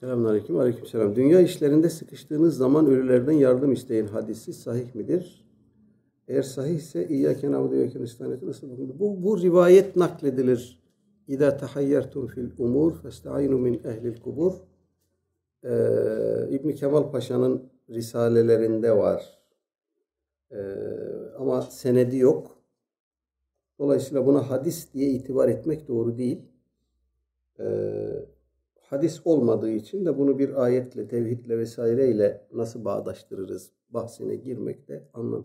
Selamünaleyküm. Aleykümselam. Dünya işlerinde sıkıştığınız zaman ölülerden yardım isteyin hadisi sahih midir? Eğer sahihse İyyâke na'budu ve İyyâke nestaîn nasıl bulundu? Bu, bu rivayet nakledilir. İzâ tahayyertum fil umur festa'inu min ehlil kubur. Ee, İbn Kemal Paşa'nın risalelerinde var. Ee, ama senedi yok. Dolayısıyla buna hadis diye itibar etmek doğru değil. Ee, hadis olmadığı için de bunu bir ayetle, tevhidle vesaireyle nasıl bağdaştırırız bahsine girmek de anlamsız.